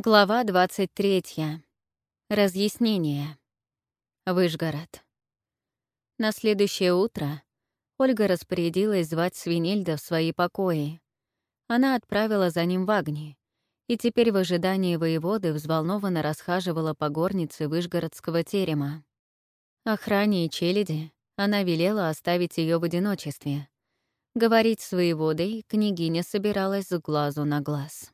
Глава 23. Разъяснение. Выжгород. На следующее утро Ольга распорядилась звать Свинельда в свои покои. Она отправила за ним в Агни, и теперь в ожидании воеводы взволнованно расхаживала по горнице Выжгородского терема. Охране и челяди она велела оставить ее в одиночестве. Говорить с воеводой княгиня собиралась с глазу на глаз.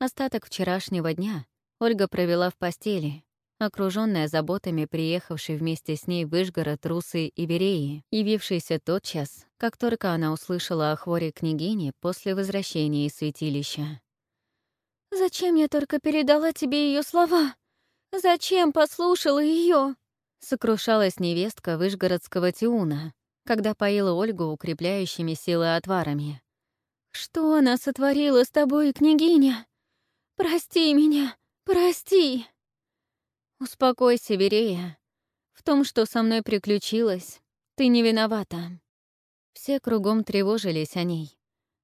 Остаток вчерашнего дня Ольга провела в постели, окруженная заботами приехавшей вместе с ней в Вышгород Русы и Вереи, явившейся тот час, как только она услышала о хворе княгини после возвращения из святилища. «Зачем я только передала тебе ее слова? Зачем послушала ее? сокрушалась невестка Вышгородского Тиуна, когда поила Ольгу укрепляющими силы отварами. «Что она сотворила с тобой, княгиня?» «Прости меня, прости!» «Успокойся, Верея. В том, что со мной приключилось, ты не виновата». Все кругом тревожились о ней,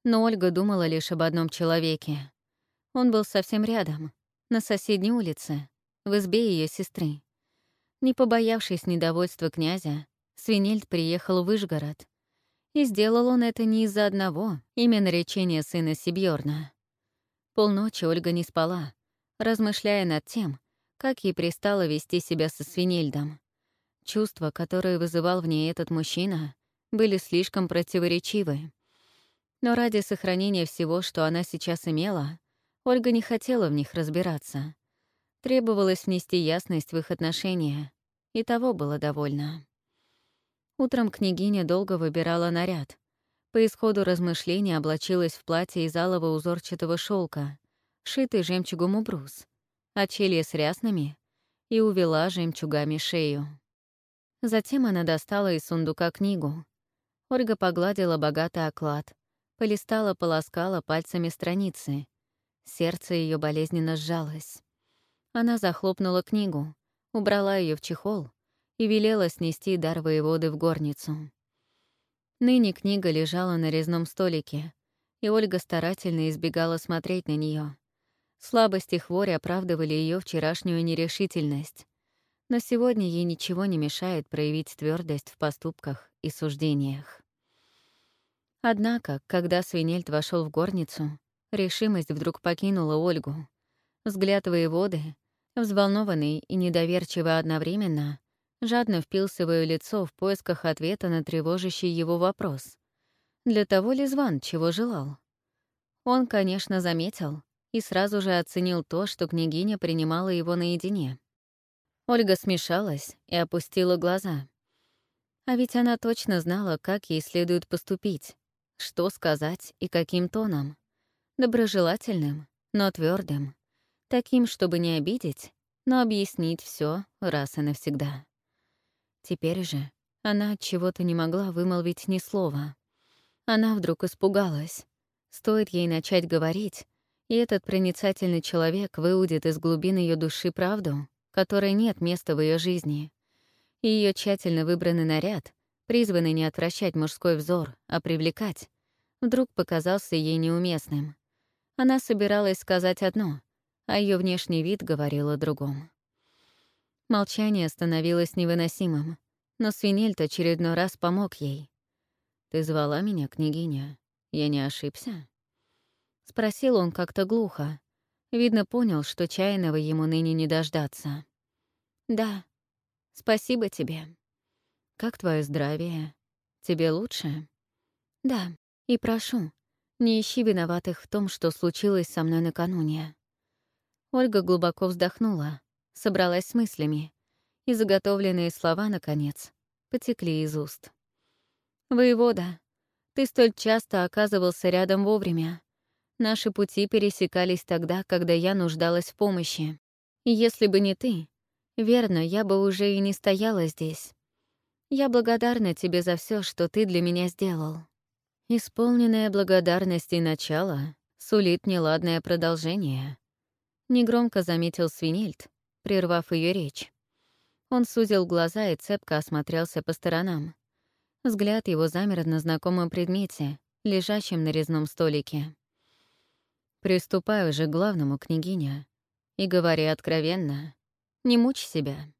но Ольга думала лишь об одном человеке. Он был совсем рядом, на соседней улице, в избе ее сестры. Не побоявшись недовольства князя, Свинельд приехал в Выжгород. И сделал он это не из-за одного, именно речения сына Сибьорна. Полночи Ольга не спала, размышляя над тем, как ей пристало вести себя со Свинельдом. Чувства, которые вызывал в ней этот мужчина, были слишком противоречивы. Но ради сохранения всего, что она сейчас имела, Ольга не хотела в них разбираться. Требовалось внести ясность в их отношения, и того было довольно. Утром княгиня долго выбирала наряд, по исходу размышления облачилась в платье из алого узорчатого шелка, шитый жемчугом убрус, очелье с рясными и увела жемчугами шею. Затем она достала из сундука книгу. Ольга погладила богатый оклад, полистала, полоскала пальцами страницы. Сердце ее болезненно сжалось. Она захлопнула книгу, убрала ее в чехол и велела снести дар воеводы в горницу. Ныне книга лежала на резном столике, и Ольга старательно избегала смотреть на нее. Слабость и хворь оправдывали ее вчерашнюю нерешительность. Но сегодня ей ничего не мешает проявить твердость в поступках и суждениях. Однако, когда Свинельд вошел в горницу, решимость вдруг покинула Ольгу. Взгляд воеводы, взволнованный и недоверчивый одновременно, жадно впился в ее лицо в поисках ответа на тревожащий его вопрос. Для того ли Зван, чего желал? Он, конечно, заметил и сразу же оценил то, что княгиня принимала его наедине. Ольга смешалась и опустила глаза. А ведь она точно знала, как ей следует поступить, что сказать и каким тоном. Доброжелательным, но твердым, Таким, чтобы не обидеть, но объяснить все раз и навсегда. Теперь же она от чего-то не могла вымолвить ни слова. Она вдруг испугалась. Стоит ей начать говорить, и этот проницательный человек выудит из глубин ее души правду, которой нет места в ее жизни. И ее тщательно выбранный наряд, призванный не отвращать мужской взор, а привлекать, вдруг показался ей неуместным. Она собиралась сказать одно, а ее внешний вид говорил о другом. Молчание становилось невыносимым, но Свинельт очередной раз помог ей. «Ты звала меня, княгиня? Я не ошибся?» Спросил он как-то глухо. Видно, понял, что чайного ему ныне не дождаться. «Да, спасибо тебе». «Как твое здравие? Тебе лучше?» «Да, и прошу, не ищи виноватых в том, что случилось со мной накануне». Ольга глубоко вздохнула собралась с мыслями, и заготовленные слова, наконец, потекли из уст. «Воевода, ты столь часто оказывался рядом вовремя. Наши пути пересекались тогда, когда я нуждалась в помощи. И если бы не ты, верно, я бы уже и не стояла здесь. Я благодарна тебе за все, что ты для меня сделал». Исполненное благодарности начало сулит неладное продолжение. Негромко заметил Свинельд, прервав ее речь. Он сузил глаза и цепко осмотрелся по сторонам. Взгляд его замер на знакомом предмете, лежащем на резном столике. Приступай уже к главному, княгиня, и говори откровенно. Не мучь себя.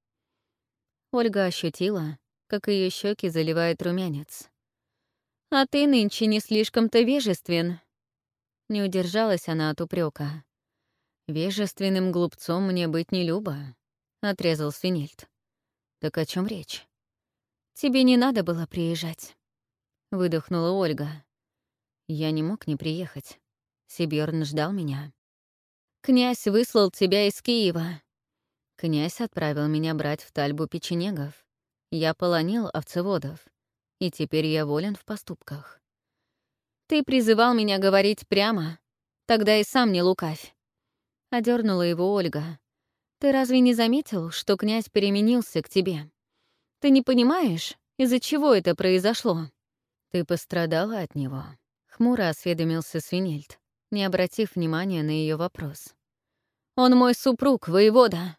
Ольга ощутила, как ее щеки заливает румянец. «А ты нынче не слишком-то вежествен». Не удержалась она от упрека. «Вежественным глупцом мне быть не любо», — отрезал Свинельд. «Так о чем речь?» «Тебе не надо было приезжать», — выдохнула Ольга. «Я не мог не приехать. Сибирн ждал меня. Князь выслал тебя из Киева. Князь отправил меня брать в Тальбу печенегов. Я полонил овцеводов, и теперь я волен в поступках. Ты призывал меня говорить прямо, тогда и сам не лукавь. Одернула его Ольга. Ты разве не заметил, что князь переменился к тебе? Ты не понимаешь, из-за чего это произошло? Ты пострадала от него. Хмуро осведомился Свинельд не обратив внимания на ее вопрос. «Он мой супруг, воевода!»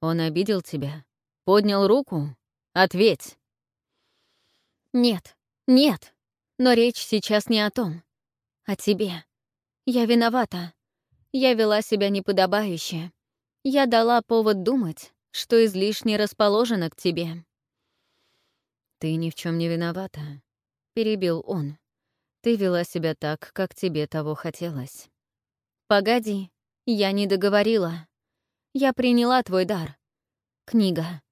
«Он обидел тебя? Поднял руку? Ответь!» «Нет, нет, но речь сейчас не о том. О тебе. Я виновата. Я вела себя неподобающе. Я дала повод думать, что излишне расположена к тебе». «Ты ни в чем не виновата», — перебил он. Ты вела себя так, как тебе того хотелось. Погоди, я не договорила. Я приняла твой дар. Книга.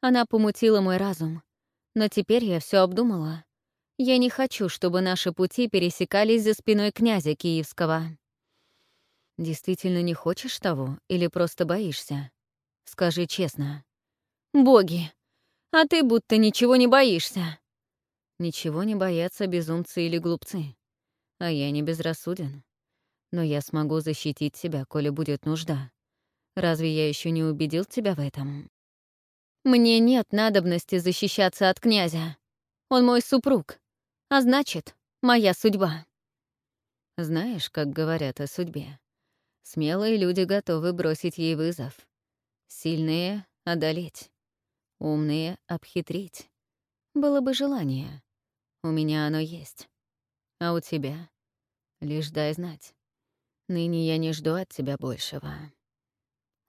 Она помутила мой разум. Но теперь я все обдумала. Я не хочу, чтобы наши пути пересекались за спиной князя Киевского. Действительно не хочешь того или просто боишься? Скажи честно. Боги, а ты будто ничего не боишься. Ничего не боятся безумцы или глупцы. А я не безрассуден. Но я смогу защитить себя, коли будет нужда. Разве я еще не убедил тебя в этом? Мне нет надобности защищаться от князя. Он мой супруг. А значит, моя судьба. Знаешь, как говорят о судьбе? Смелые люди готовы бросить ей вызов. Сильные — одолеть. Умные — обхитрить. Было бы желание. У меня оно есть. А у тебя? Лишь дай знать. Ныне я не жду от тебя большего.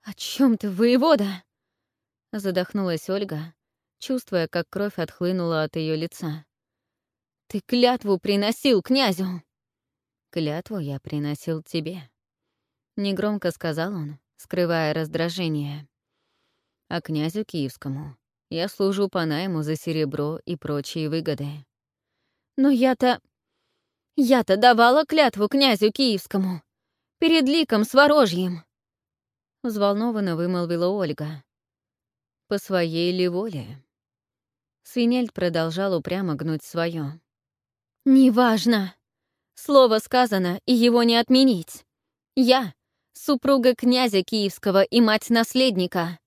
«О чем ты, воевода?» Задохнулась Ольга, чувствуя, как кровь отхлынула от ее лица. «Ты клятву приносил князю!» «Клятву я приносил тебе», — негромко сказал он, скрывая раздражение. «А князю киевскому я служу по найму за серебро и прочие выгоды. Но я-то... Я-то давала клятву князю Киевскому. Перед ликом Сворожьим. Взволнованно вымолвила Ольга. По своей ли воле? Свинельд продолжал упрямо гнуть свое. «Неважно. Слово сказано, и его не отменить. Я — супруга князя Киевского и мать наследника.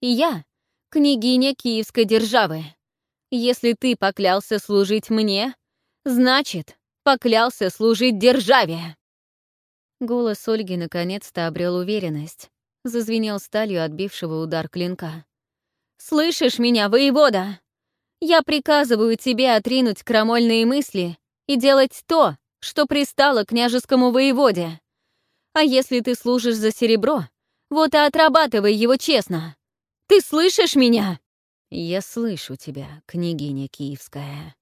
И я — княгиня Киевской державы. Если ты поклялся служить мне, Значит, поклялся служить державе. Голос Ольги наконец-то обрел уверенность. Зазвенел сталью отбившего удар клинка. «Слышишь меня, воевода? Я приказываю тебе отринуть крамольные мысли и делать то, что пристало княжескому воеводе. А если ты служишь за серебро, вот и отрабатывай его честно. Ты слышишь меня?» «Я слышу тебя, княгиня Киевская»,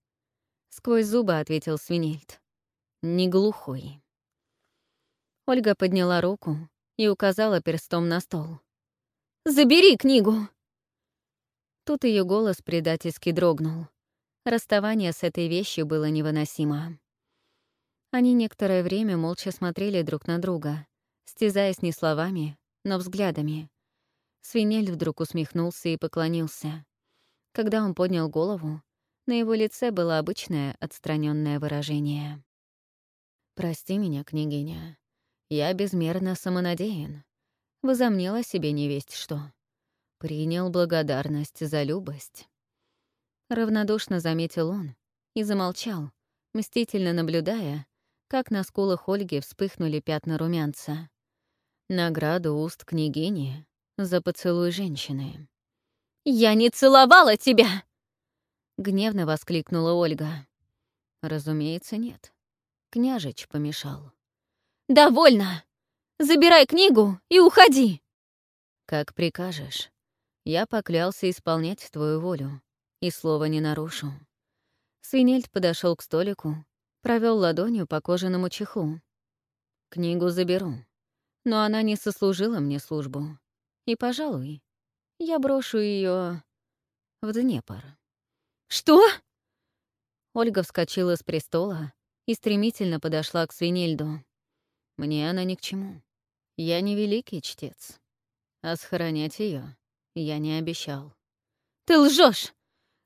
Сквозь зубы ответил Свинельд. Не глухой. Ольга подняла руку и указала перстом на стол. «Забери книгу!» Тут ее голос предательски дрогнул. Расставание с этой вещью было невыносимо. Они некоторое время молча смотрели друг на друга, стязаясь не словами, но взглядами. Свинель вдруг усмехнулся и поклонился. Когда он поднял голову, на его лице было обычное отстраненное выражение. «Прости меня, княгиня. Я безмерно самонадеян. Возомнила себе невесть что. Принял благодарность за любость». Равнодушно заметил он и замолчал, мстительно наблюдая, как на скулах Ольги вспыхнули пятна румянца. Награду уст княгини за поцелуй женщины. «Я не целовала тебя!» — гневно воскликнула Ольга. «Разумеется, нет. Княжич помешал». «Довольно! Забирай книгу и уходи!» «Как прикажешь. Я поклялся исполнять твою волю, и слова не нарушу». Свинельд подошел к столику, провел ладонью по кожаному чехлу. «Книгу заберу, но она не сослужила мне службу. И, пожалуй, я брошу ее в Днепр». «Что?» Ольга вскочила с престола и стремительно подошла к Свинельду. Мне она ни к чему. Я не великий чтец. А сохранять ее я не обещал. «Ты лжешь!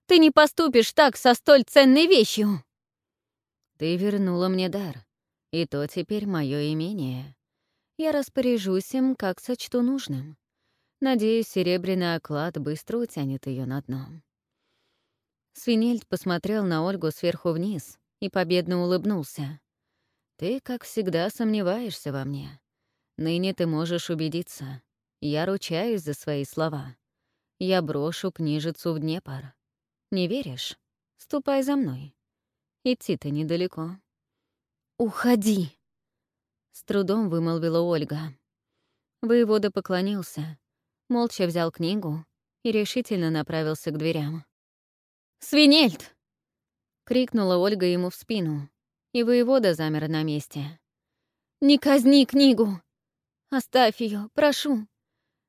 Ты не поступишь так со столь ценной вещью!» «Ты вернула мне дар, и то теперь мое имение. Я распоряжусь им, как сочту нужным. Надеюсь, серебряный оклад быстро утянет ее на дно». Свинельд посмотрел на Ольгу сверху вниз и победно улыбнулся. «Ты, как всегда, сомневаешься во мне. Ныне ты можешь убедиться. Я ручаюсь за свои слова. Я брошу книжицу в Днепр. Не веришь? Ступай за мной. Идти-то недалеко». «Уходи!» — с трудом вымолвила Ольга. Воевода поклонился, молча взял книгу и решительно направился к дверям. «Свинельд!» — крикнула Ольга ему в спину, и воевода замер на месте. «Не казни книгу! Оставь ее, прошу.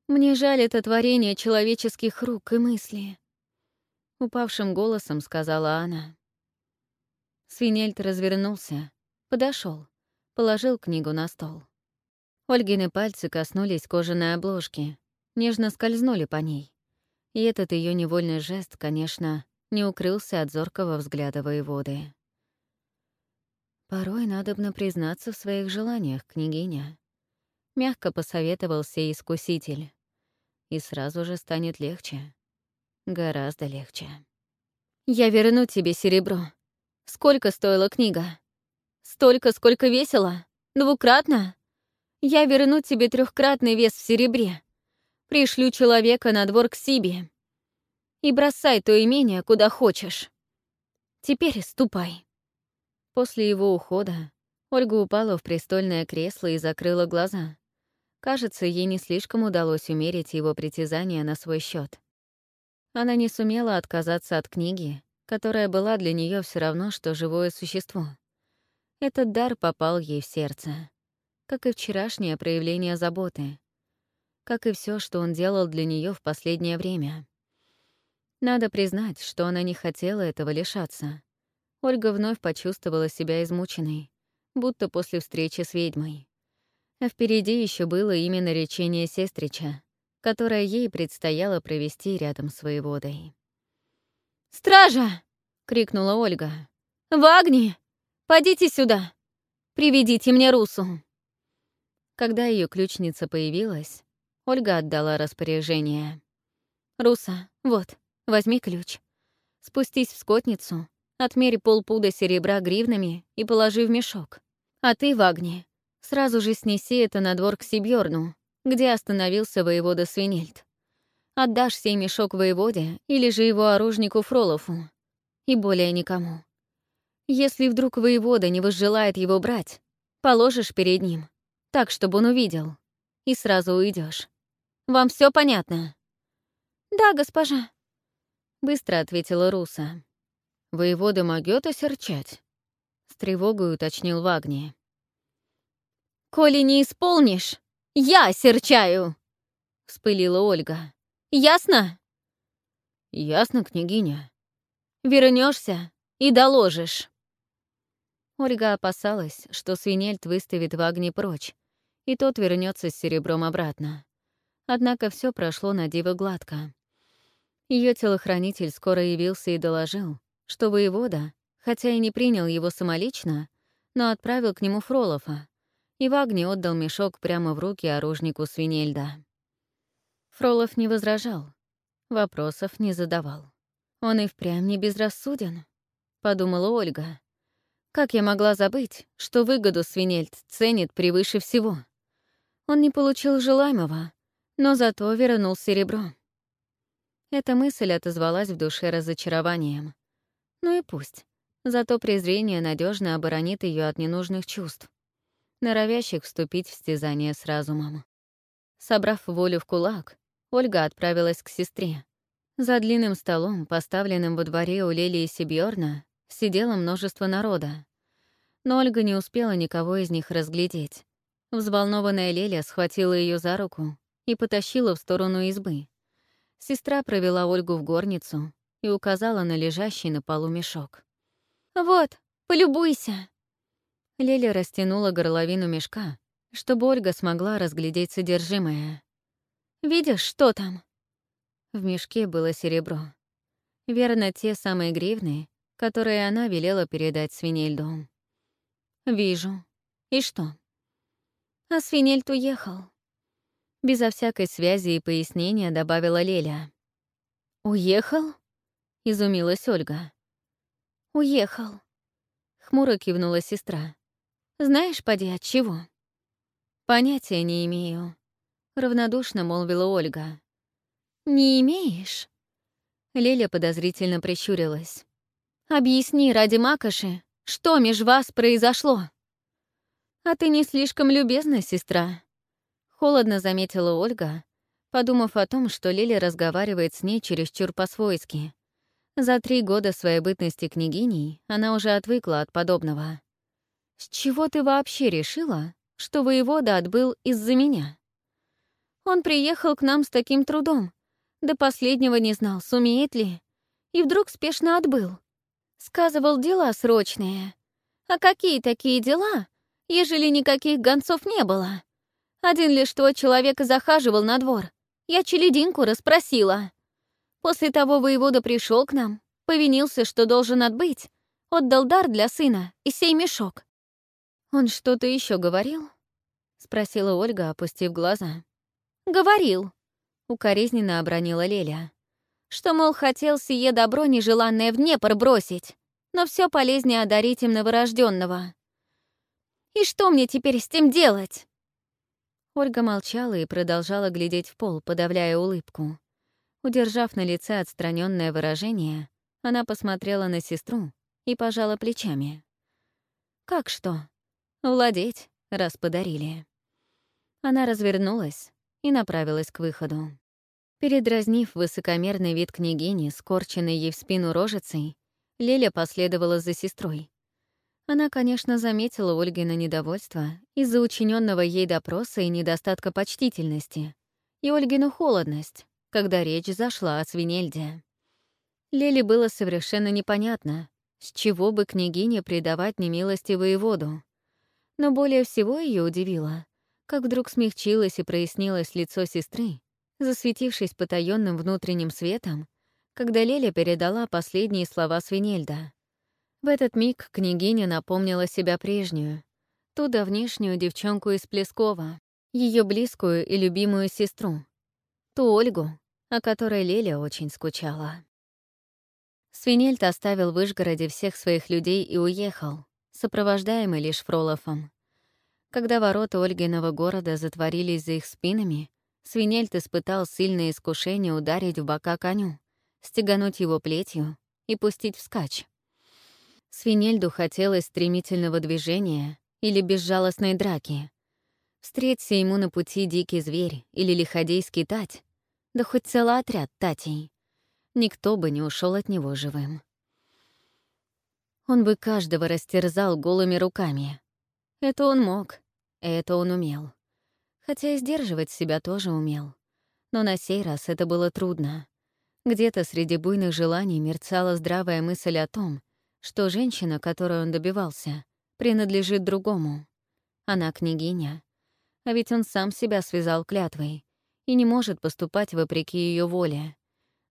Мне жаль это творение человеческих рук и мыслей. Упавшим голосом сказала она. Свинельд развернулся, подошел, положил книгу на стол. Ольгины пальцы коснулись кожаной обложки, нежно скользнули по ней. И этот ее невольный жест, конечно, не укрылся от зоркого взгляда воеводы. «Порой надобно признаться в своих желаниях, княгиня», — мягко посоветовался искуситель. И сразу же станет легче. Гораздо легче. «Я верну тебе серебро. Сколько стоила книга? Столько, сколько весила? Двукратно? Я верну тебе трехкратный вес в серебре. Пришлю человека на двор к Сибе. И бросай то имение, куда хочешь. Теперь ступай». После его ухода Ольга упала в престольное кресло и закрыла глаза. Кажется, ей не слишком удалось умерить его притязания на свой счет. Она не сумела отказаться от книги, которая была для нее все равно, что живое существо. Этот дар попал ей в сердце, как и вчерашнее проявление заботы, как и все, что он делал для нее в последнее время. Надо признать, что она не хотела этого лишаться. Ольга вновь почувствовала себя измученной, будто после встречи с ведьмой. А впереди еще было именно речение сестрича, которое ей предстояло провести рядом с воеводой. «Стража!» — крикнула Ольга. «Вагни! Подите сюда! Приведите мне Русу!» Когда ее ключница появилась, Ольга отдала распоряжение. «Руса, вот, возьми ключ. Спустись в скотницу, отмери полпуда серебра гривнами и положи в мешок. А ты, Вагни, Сразу же снеси это на двор к Сибьорну, где остановился воевода Свинельд. Отдашь сей мешок воеводе или же его оружнику Фролову. И более никому. Если вдруг воевода не возжелает его брать, положишь перед ним, так, чтобы он увидел, и сразу уйдешь. Вам все понятно? Да, госпожа. Быстро ответила Руса. Воевода могёт осерчать? С тревогой уточнил Вагни. «Коли не исполнишь, я серчаю!» — вспылила Ольга. «Ясно?» «Ясно, княгиня». Вернешься и доложишь». Ольга опасалась, что свинельт выставит Вагни прочь, и тот вернется с серебром обратно. Однако все прошло на диво гладко. Ее телохранитель скоро явился и доложил, что воевода, хотя и не принял его самолично, но отправил к нему Фролова, и Вагни отдал мешок прямо в руки оружнику Свинельда. Фролов не возражал, вопросов не задавал. «Он и впрямь не безрассуден», — подумала Ольга. «Как я могла забыть, что выгоду Свинельд ценит превыше всего? Он не получил желаемого, но зато вернул серебро». Эта мысль отозвалась в душе разочарованием. Ну и пусть. Зато презрение надежно оборонит ее от ненужных чувств. норовящих вступить в стязание с разумом. Собрав волю в кулак, Ольга отправилась к сестре. За длинным столом, поставленным во дворе у Лелии Сибьорна, сидело множество народа. Но Ольга не успела никого из них разглядеть. Взволнованная Леля схватила ее за руку и потащила в сторону избы. Сестра провела Ольгу в горницу и указала на лежащий на полу мешок. «Вот, полюбуйся!» Леля растянула горловину мешка, чтобы Ольга смогла разглядеть содержимое. «Видишь, что там?» В мешке было серебро. Верно, те самые гривны, которые она велела передать Свинельду. «Вижу. И что?» «А Свинельд уехал». Безо всякой связи и пояснения добавила Леля. «Уехал?» — изумилась Ольга. «Уехал», — хмуро кивнула сестра. «Знаешь, поди, от чего?» «Понятия не имею», — равнодушно молвила Ольга. «Не имеешь?» Леля подозрительно прищурилась. «Объясни ради Макоши, что меж вас произошло?» «А ты не слишком любезна, сестра», — холодно заметила Ольга, подумав о том, что Леля разговаривает с ней чересчур по-свойски. За три года своей бытности княгиней она уже отвыкла от подобного. «С чего ты вообще решила, что воевода отбыл из-за меня?» «Он приехал к нам с таким трудом, до последнего не знал, сумеет ли, и вдруг спешно отбыл. Сказывал дела срочные. А какие такие дела, ежели никаких гонцов не было? Один лишь твой человек захаживал на двор. Я челединку расспросила. После того воевода пришел к нам, повинился, что должен отбыть, отдал дар для сына и сей мешок. «Он что-то еще говорил?» — спросила Ольга, опустив глаза. «Говорил», укоризненно обронила Леля. Что, мол, хотел сие добро нежеланное в Днепр бросить, но все полезнее одарить им новорожденного. И что мне теперь с тем делать? Ольга молчала и продолжала глядеть в пол, подавляя улыбку. Удержав на лице отстраненное выражение, она посмотрела на сестру и пожала плечами. «Как что? Владеть, раз подарили». Она развернулась и направилась к выходу. Передразнив высокомерный вид княгини, скорченной ей в спину рожицей, Леля последовала за сестрой. Она, конечно, заметила Ольгина недовольство из-за учиненного ей допроса и недостатка почтительности, и Ольгину холодность, когда речь зашла о свинельде. Леле было совершенно непонятно, с чего бы княгине предавать немилости воеводу. Но более всего ее удивило, как вдруг смягчилось и прояснилось лицо сестры, засветившись потаённым внутренним светом, когда Леля передала последние слова Свинельда. В этот миг княгиня напомнила себя прежнюю, ту давнишнюю девчонку из Плескова, ее близкую и любимую сестру, ту Ольгу, о которой Леля очень скучала. Свинельд оставил в Вышгороде всех своих людей и уехал, сопровождаемый лишь Фролофом. Когда ворота Ольгиного города затворились за их спинами, Свинельт испытал сильное искушение ударить в бока коню, стегануть его плетью и пустить вскачь. Свинельду хотелось стремительного движения или безжалостной драки. Встреться ему на пути дикий зверь или лиходейский тать, да хоть целый отряд татей. Никто бы не ушел от него живым. Он бы каждого растерзал голыми руками. Это он мог, это он умел хотя и сдерживать себя тоже умел. Но на сей раз это было трудно. Где-то среди буйных желаний мерцала здравая мысль о том, что женщина, которой он добивался, принадлежит другому. Она княгиня. А ведь он сам себя связал клятвой и не может поступать вопреки ее воле.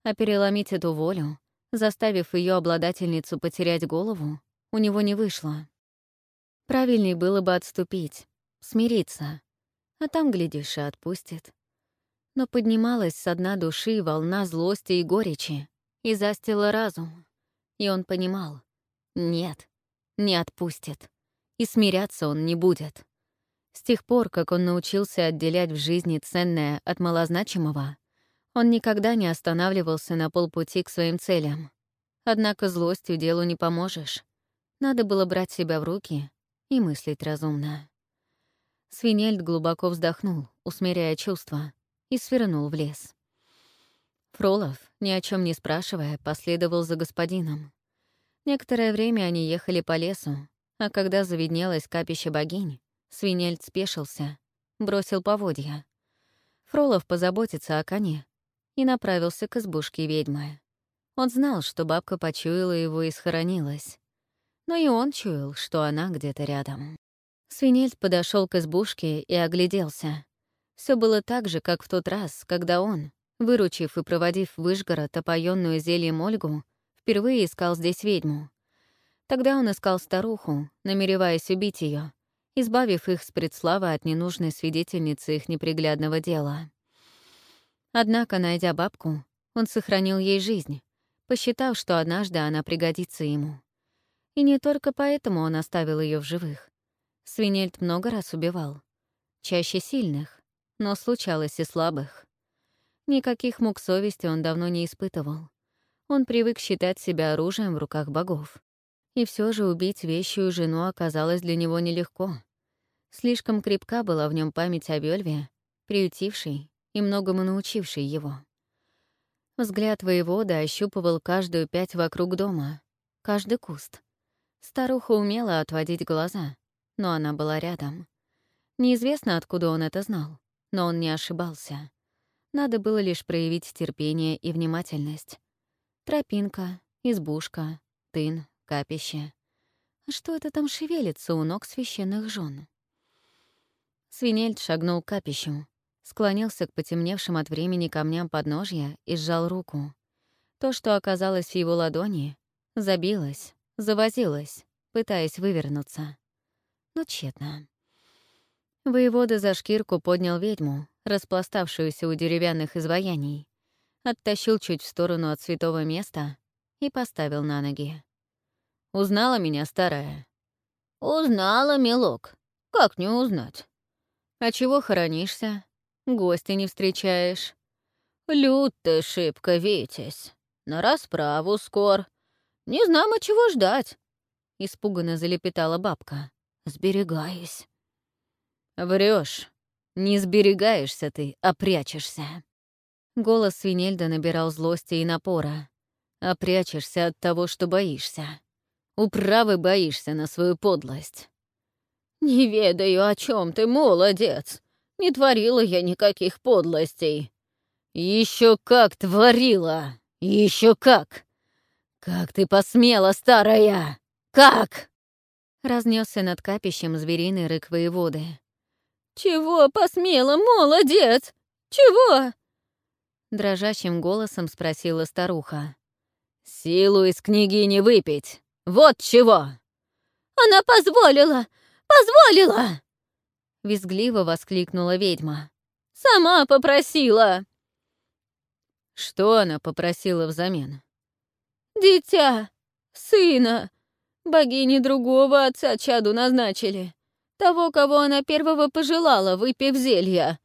А переломить эту волю, заставив ее обладательницу потерять голову, у него не вышло. Правильней было бы отступить, смириться, а там, глядишь, и отпустит. Но поднималась со дна души волна злости и горечи и застила разум. И он понимал — нет, не отпустит. И смиряться он не будет. С тех пор, как он научился отделять в жизни ценное от малозначимого, он никогда не останавливался на полпути к своим целям. Однако злостью делу не поможешь. Надо было брать себя в руки и мыслить разумно. Свинельд глубоко вздохнул, усмиряя чувства, и свернул в лес. Фролов, ни о чем не спрашивая, последовал за господином. Некоторое время они ехали по лесу, а когда завиднелось капище богинь, свинельд спешился, бросил поводья. Фролов позаботится о коне и направился к избушке ведьмы. Он знал, что бабка почуяла его и схоронилась. Но и он чуял, что она где-то рядом. Свинельд подошел к избушке и огляделся. Все было так же, как в тот раз, когда он, выручив и проводив в Вышгород опоенную зельем Ольгу, впервые искал здесь ведьму. Тогда он искал старуху, намереваясь убить ее, избавив их с предславы от ненужной свидетельницы их неприглядного дела. Однако, найдя бабку, он сохранил ей жизнь, посчитав, что однажды она пригодится ему. И не только поэтому он оставил ее в живых. Свинельд много раз убивал. Чаще сильных, но случалось и слабых. Никаких мук совести он давно не испытывал. Он привык считать себя оружием в руках богов. И все же убить вещую жену оказалось для него нелегко. Слишком крепка была в нем память о Вельве, приютившей и многому научившей его. Взгляд воевода ощупывал каждую пять вокруг дома, каждый куст. Старуха умела отводить глаза, но она была рядом. Неизвестно, откуда он это знал, но он не ошибался. Надо было лишь проявить терпение и внимательность. Тропинка, избушка, тын, капище. А что это там шевелится у ног священных жен? Свинельд шагнул к капищу, склонился к потемневшим от времени камням подножья и сжал руку. То, что оказалось в его ладони, забилось, завозилось, пытаясь вывернуться. Но тщетно. Воевода за шкирку поднял ведьму, распластавшуюся у деревянных изваяний, оттащил чуть в сторону от святого места и поставил на ноги. «Узнала меня, старая?» «Узнала, милок. Как не узнать?» «А чего хоронишься? Гостя не встречаешь?» «Люд ты шибко, Витязь. На расправу скор. Не знамо, чего ждать», — испуганно залепетала бабка. «Сберегаюсь». Врешь. Не сберегаешься ты, а прячешься». Голос Свинельда набирал злости и напора. «А прячешься от того, что боишься. Управы боишься на свою подлость». «Не ведаю, о чем ты, молодец. Не творила я никаких подлостей». Еще как творила! Еще как! Как ты посмела, старая! Как?» Разнесся над капищем звериный рык воеводы. «Чего посмела, молодец? Чего?» Дрожащим голосом спросила старуха. «Силу из книги не выпить! Вот чего!» «Она позволила! Позволила!» Визгливо воскликнула ведьма. «Сама попросила!» Что она попросила взамен? «Дитя! Сына! Богини другого отца чаду назначили. Того, кого она первого пожелала, выпив зелья».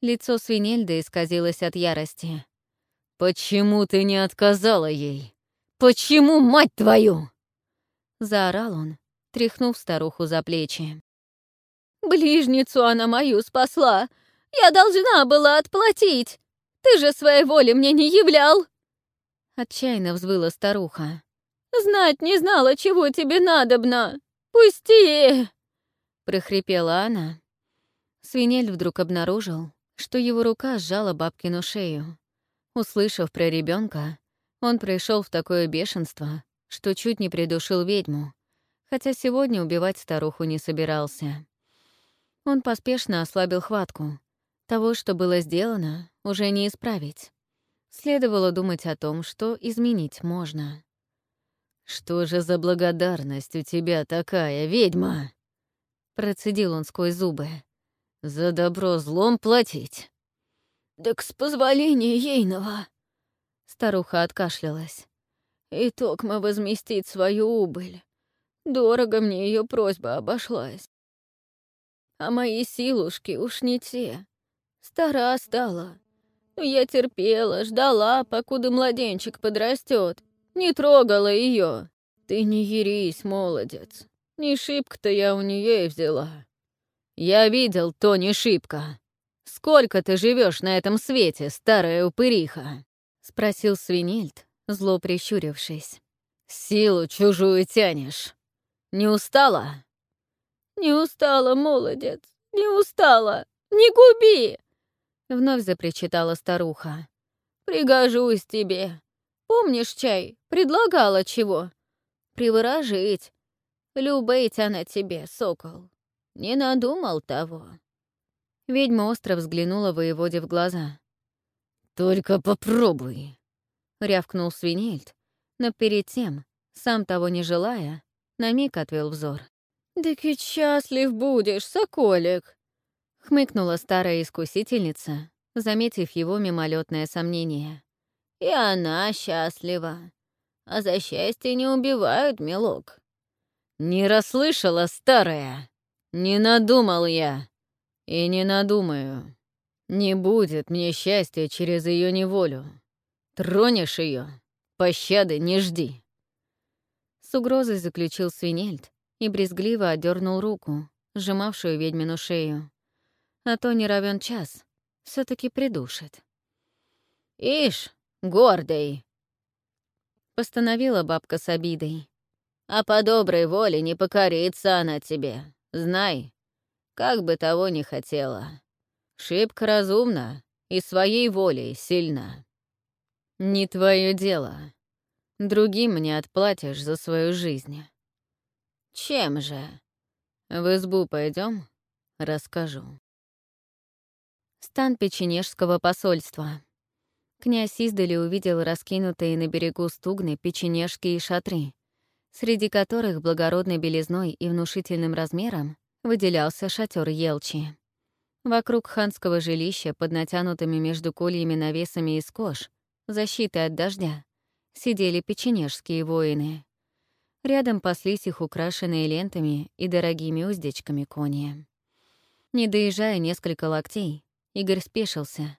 Лицо свинельды исказилось от ярости. «Почему ты не отказала ей? Почему, мать твою?» Заорал он, тряхнув старуху за плечи. «Ближницу она мою спасла! Я должна была отплатить! Ты же своей воли мне не являл!» Отчаянно взвыла старуха. «Знать не знала, чего тебе надобно! Пусти!» прохрипела она. Свинель вдруг обнаружил, что его рука сжала бабкину шею. Услышав про ребенка, он пришел в такое бешенство, что чуть не придушил ведьму, хотя сегодня убивать старуху не собирался. Он поспешно ослабил хватку. Того, что было сделано, уже не исправить. Следовало думать о том, что изменить можно. «Что же за благодарность у тебя такая, ведьма?» Процедил он сквозь зубы. «За добро злом платить?» «Так с позволения ейного!» Старуха откашлялась. «Итог мы возместить свою убыль. Дорого мне ее просьба обошлась. А мои силушки уж не те. Стара стала. Я терпела, ждала, покуда младенчик подрастет. Не трогала ее. Ты не ерись, молодец. Не шибко-то я у нее и взяла. «Я видел Тони Шибко. Сколько ты живешь на этом свете, старая упыриха?» — спросил Свинильд, зло прищурившись. «Силу чужую тянешь. Не устала?» «Не устала, молодец, не устала. Не губи!» Вновь запричитала старуха. «Пригожусь тебе. Помнишь чай? Предлагала чего? Приворожить. Любить она тебе, сокол. Не надумал того». Ведьма остро взглянула воеводе в глаза. «Только попробуй», — рявкнул свинельд, но перед тем, сам того не желая, на миг отвел взор. «Да счастлив будешь, соколик!» — хмыкнула старая искусительница, заметив его мимолетное сомнение. «И она счастлива. А за счастье не убивают, милок». «Не расслышала, старая? Не надумал я. И не надумаю. Не будет мне счастья через ее неволю. Тронешь ее, пощады не жди». С угрозой заключил Свинельд и брезгливо отдернул руку, сжимавшую ведьмину шею. А то не равен час, все таки придушит. «Ишь, гордый!» Постановила бабка с обидой. «А по доброй воле не покорится она тебе, знай, как бы того ни хотела. Шибко разумна и своей волей сильна». «Не твое дело. Другим не отплатишь за свою жизнь». «Чем же?» «В избу пойдем, расскажу». Стан печенежского посольства. Князь издали увидел раскинутые на берегу стугны печенежские шатры, среди которых благородной белизной и внушительным размером выделялся шатер Елчи. Вокруг ханского жилища под натянутыми между кольями навесами из кож, защитой от дождя, сидели печенежские воины. Рядом паслись их украшенные лентами и дорогими уздечками кони. Не доезжая несколько локтей, Игорь спешился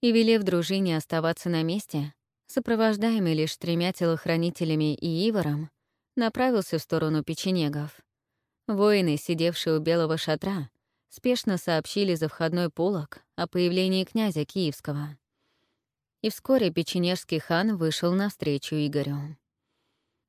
и, велев дружине оставаться на месте, сопровождаемый лишь тремя телохранителями и Ивором, направился в сторону печенегов. Воины, сидевшие у белого шатра, спешно сообщили за входной полог о появлении князя Киевского. И вскоре печенежский хан вышел навстречу Игорю.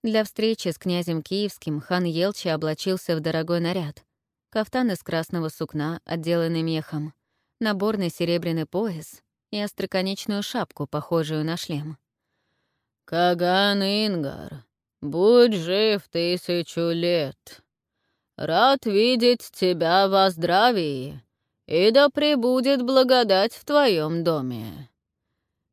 Для встречи с князем Киевским хан Елчи облачился в дорогой наряд. Кафтан из красного сукна, отделанный мехом, наборный серебряный пояс и остроконечную шапку, похожую на шлем. «Каган Ингар, будь жив тысячу лет. Рад видеть тебя во здравии, и да пребудет благодать в твоем доме».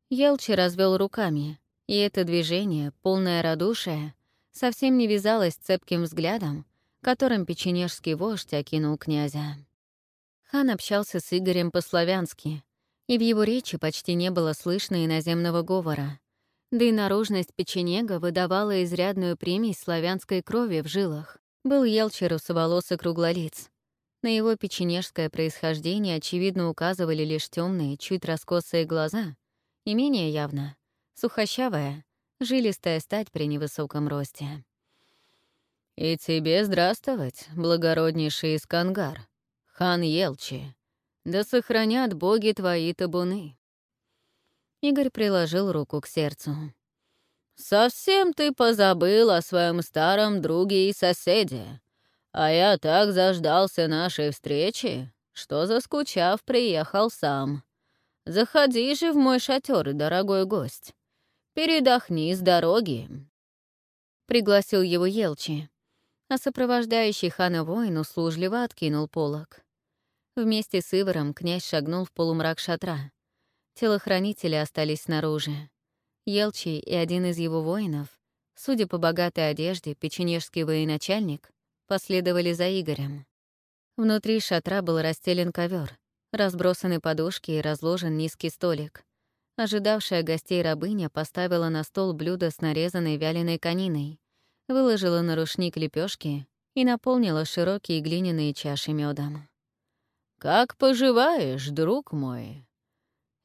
Елчи развел руками, и это движение, полное радушия, совсем не вязалось цепким взглядом, которым печенежский вождь окинул князя. Хан общался с Игорем по-славянски, и в его речи почти не было слышно иноземного говора. Да и наружность печенега выдавала изрядную примесь славянской крови в жилах. Был елче русоволосый круглолиц. На его печенежское происхождение, очевидно, указывали лишь темные, чуть раскосые глаза, и менее явно — сухощавая, жилистая стать при невысоком росте. «И тебе здравствовать, благороднейший Искангар, хан Елчи. Да сохранят боги твои табуны». Игорь приложил руку к сердцу. «Совсем ты позабыл о своем старом друге и соседе. А я так заждался нашей встречи, что, заскучав, приехал сам. Заходи же в мой шатер, дорогой гость. Передохни с дороги». Пригласил его Елчи, а сопровождающий хана воин услужливо откинул полог. Вместе с Ивором князь шагнул в полумрак шатра. Телохранители остались снаружи. Елчи и один из его воинов, судя по богатой одежде, печенежский военачальник, последовали за Игорем. Внутри шатра был расстелен ковер, разбросаны подушки и разложен низкий столик. Ожидавшая гостей рабыня поставила на стол блюдо с нарезанной вяленой кониной, выложила на рушник лепешки и наполнила широкие глиняные чаши медом. «Как поживаешь, друг мой?»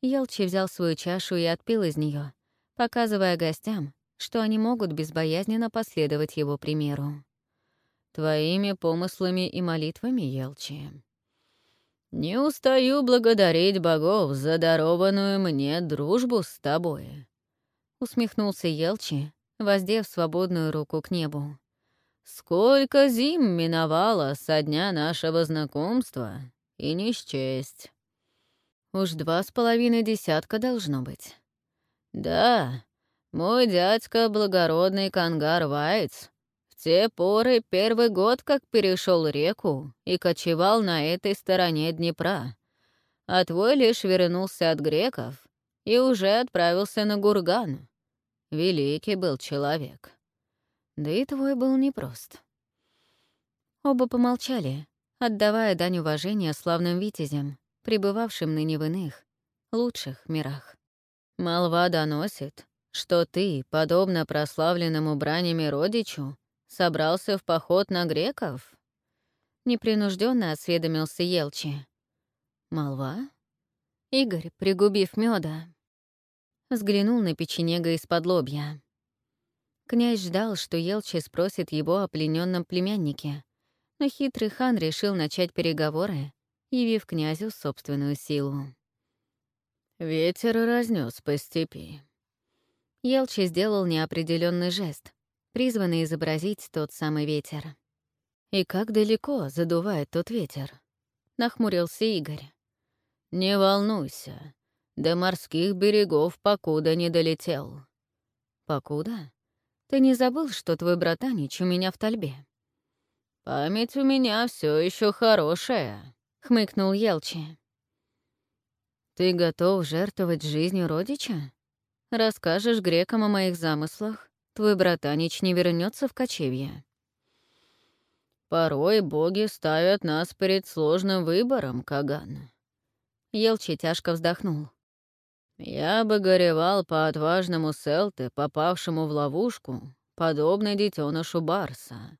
Елчи взял свою чашу и отпил из нее, показывая гостям, что они могут безбоязненно последовать его примеру. «Твоими помыслами и молитвами, Елчи». «Не устаю благодарить богов за дарованную мне дружбу с тобой», — усмехнулся Елчи, воздев свободную руку к небу. «Сколько зим миновало со дня нашего знакомства, и не счесть». «Уж два с половиной десятка должно быть». «Да, мой дядька — благородный кангар Вайц, те поры первый год как перешел реку и кочевал на этой стороне Днепра, а твой лишь вернулся от греков и уже отправился на Гурган. Великий был человек. Да и твой был непрост. Оба помолчали, отдавая дань уважения славным витязям, пребывавшим ныне в иных, лучших мирах. Молва доносит, что ты, подобно прославленному бранями родичу, Собрался в поход на греков? Непринужденно осведомился Елчи. Молва? Игорь, пригубив меда, взглянул на печенега из-под лобья. Князь ждал, что Елчи спросит его о плененном племяннике, но хитрый хан решил начать переговоры, явив князю собственную силу. Ветер разнес по степи. Елчи сделал неопределенный жест, призванный изобразить тот самый ветер. «И как далеко задувает тот ветер?» — нахмурился Игорь. «Не волнуйся, до морских берегов покуда не долетел». «Покуда? Ты не забыл, что твой братанич у меня в тальбе?» «Память у меня все еще хорошая», — хмыкнул Елчи. «Ты готов жертвовать жизнью родича? Расскажешь грекам о моих замыслах, твой братанич не вернется в кочевье. Порой боги ставят нас перед сложным выбором, Каган. Елчи тяжко вздохнул. Я бы горевал по отважному Селте, попавшему в ловушку, подобно детенышу Барса.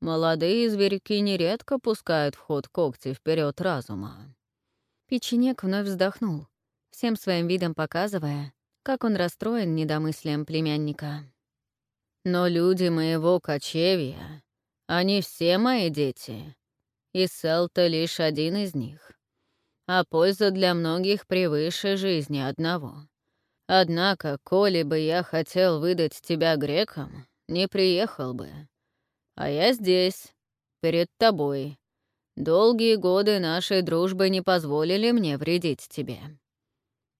Молодые зверьки нередко пускают в ход когти вперед разума. Печенек вновь вздохнул, всем своим видом показывая, как он расстроен недомыслием племянника. Но люди моего кочевья, они все мои дети, и Селта лишь один из них. А польза для многих превыше жизни одного. Однако, коли бы я хотел выдать тебя грекам, не приехал бы. А я здесь, перед тобой. Долгие годы нашей дружбы не позволили мне вредить тебе».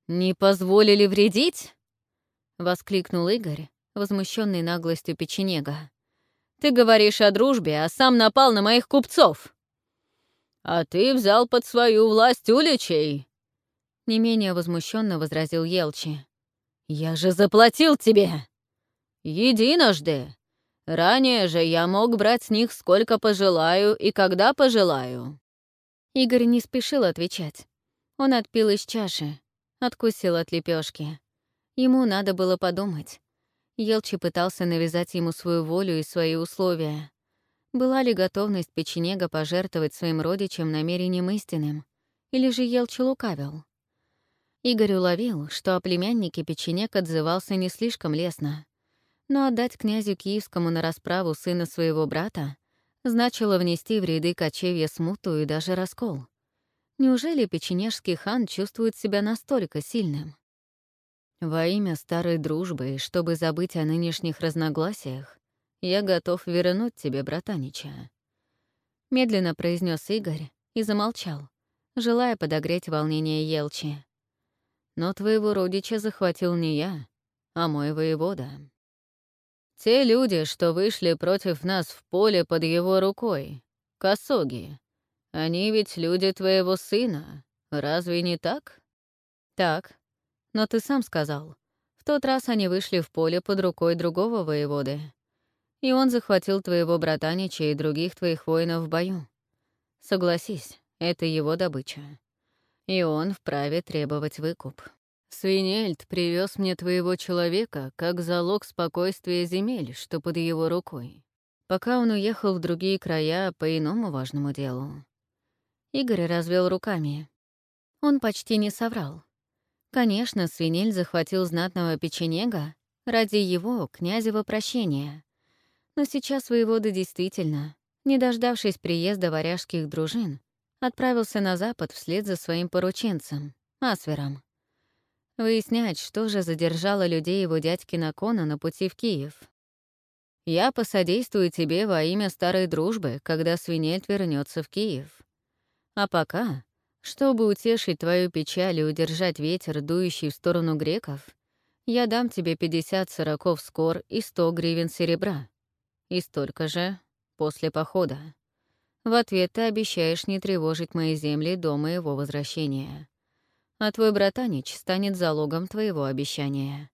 «Не позволили вредить?» — воскликнул Игорь, возмущенный наглостью печенега. «Ты говоришь о дружбе, а сам напал на моих купцов!» «А ты взял под свою власть уличей!» Не менее возмущенно возразил Елчи. «Я же заплатил тебе!» «Единожды! Ранее же я мог брать с них сколько пожелаю и когда пожелаю!» Игорь не спешил отвечать. Он отпил из чаши, откусил от лепешки. Ему надо было подумать. Елчи пытался навязать ему свою волю и свои условия. Была ли готовность печенега пожертвовать своим родичам намерением истинным? Или же Елчи лукавил? Игорь уловил, что о племяннике печенег отзывался не слишком лестно. Но отдать князю Киевскому на расправу сына своего брата значило внести в ряды кочевья смуту и даже раскол. Неужели печенежский хан чувствует себя настолько сильным? Во имя старой дружбы и чтобы забыть о нынешних разногласиях, я готов вернуть тебе братанича. Медленно произнес Игорь и замолчал, желая подогреть волнение Елчи. Но твоего родича захватил не я, а мой воевода. Те люди, что вышли против нас в поле под его рукой, косоги, они ведь люди твоего сына, разве не так? Так, но ты сам сказал. В тот раз они вышли в поле под рукой другого воеводы. И он захватил твоего братанича и других твоих воинов в бою. Согласись, это его добыча. И он вправе требовать выкуп. Свинельд привез мне твоего человека как залог спокойствия земель, что под его рукой, пока он уехал в другие края по иному важному делу. Игорь развел руками. Он почти не соврал. Конечно, свинель захватил знатного печенега ради его, князева, прощения. Но сейчас воевода действительно, не дождавшись приезда варяжских дружин, отправился на запад вслед за своим порученцем, Асвером. Выяснять, что же задержало людей его дядьки Накона на пути в Киев. Я посодействую тебе во имя старой дружбы, когда свинельт вернется в Киев. А пока, чтобы утешить твою печаль и удержать ветер, дующий в сторону греков, я дам тебе 50 сороков скор и 100 гривен серебра. И столько же после похода. В ответ ты обещаешь не тревожить мои земли до моего возвращения. А твой братанич станет залогом твоего обещания.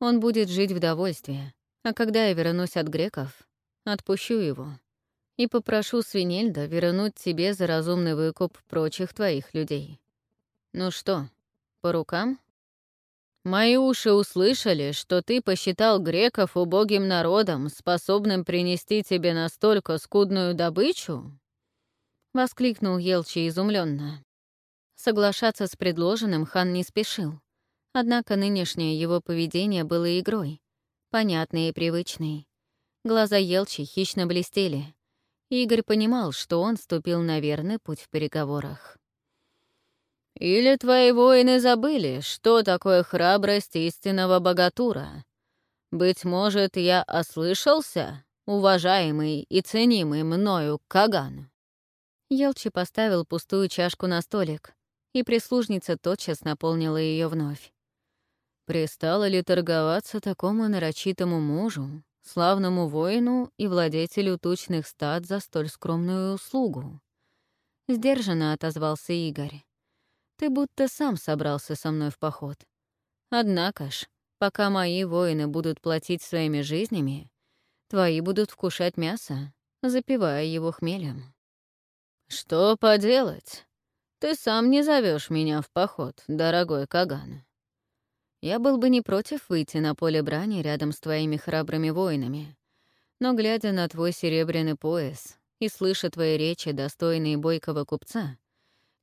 Он будет жить в довольстве, а когда я вернусь от греков, отпущу его и попрошу Свинельда вернуть тебе за разумный выкуп прочих твоих людей. Ну что, по рукам?» Мои уши услышали, что ты посчитал греков убогим народом, способным принести тебе настолько скудную добычу?» Воскликнул Елчи изумленно. Соглашаться с предложенным хан не спешил. Однако нынешнее его поведение было игрой, понятной и привычной. Глаза Елчи хищно блестели. Игорь понимал, что он ступил на верный путь в переговорах. Или твои воины забыли, что такое храбрость истинного богатура? Быть может, я ослышался, уважаемый и ценимый мною Каган?» Елчи поставил пустую чашку на столик, и прислужница тотчас наполнила ее вновь. Пристало ли торговаться такому нарочитому мужу, славному воину и владетелю тучных стад за столь скромную услугу? Сдержанно отозвался Игорь. Ты будто сам собрался со мной в поход. Однако ж, пока мои воины будут платить своими жизнями, твои будут вкушать мясо, запивая его хмелем. Что поделать? Ты сам не зовешь меня в поход, дорогой Каган. Я был бы не против выйти на поле брани рядом с твоими храбрыми воинами, но, глядя на твой серебряный пояс и слыша твои речи, достойные бойкого купца,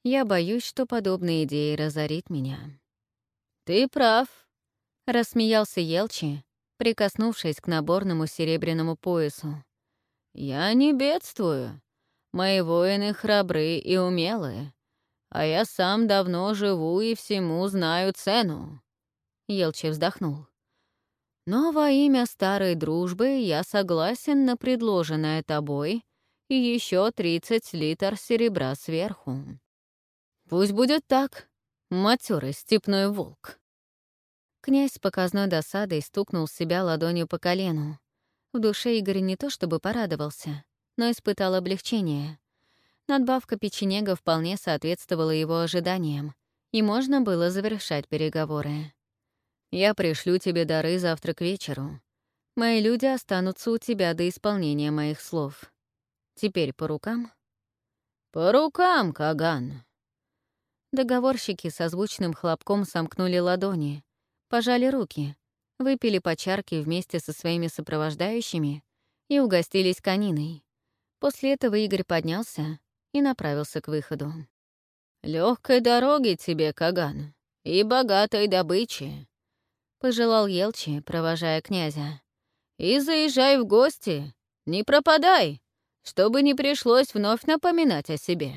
я боюсь, что подобная идея разорит меня. «Ты прав», — рассмеялся Елчи, прикоснувшись к наборному серебряному поясу. «Я не бедствую. Мои воины храбры и умелые, а я сам давно живу и всему знаю цену». Елчи вздохнул. «Но во имя старой дружбы я согласен на предложенное тобой и еще 30 литр серебра сверху». Пусть будет так, матерый степной волк. Князь с показной досадой стукнул себя ладонью по колену. В душе Игорь не то чтобы порадовался, но испытал облегчение. Надбавка печенега вполне соответствовала его ожиданиям, и можно было завершать переговоры. «Я пришлю тебе дары завтра к вечеру. Мои люди останутся у тебя до исполнения моих слов. Теперь по рукам?» «По рукам, Каган!» Договорщики со звучным хлопком сомкнули ладони, пожали руки, выпили по чарке вместе со своими сопровождающими и угостились кониной. После этого Игорь поднялся и направился к выходу. Легкой дороги тебе, Каган, и богатой добычи», — пожелал Елчи, провожая князя. «И заезжай в гости, не пропадай, чтобы не пришлось вновь напоминать о себе».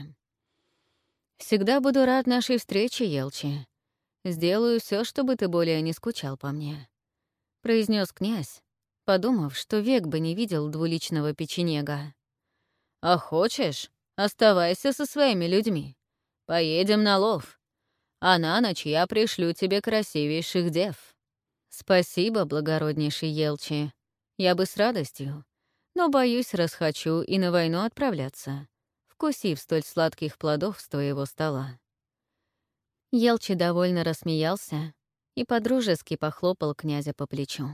Всегда буду рад нашей встрече, Елчи. Сделаю все, чтобы ты более не скучал по мне», — произнес князь, подумав, что век бы не видел двуличного печенега. «А хочешь, оставайся со своими людьми. Поедем на лов. А на ночь я пришлю тебе красивейших дев». «Спасибо, благороднейший Елчи. Я бы с радостью, но, боюсь, расхочу и на войну отправляться вкусив столь сладких плодов с твоего стола. Елчи довольно рассмеялся и подружески похлопал князя по плечу.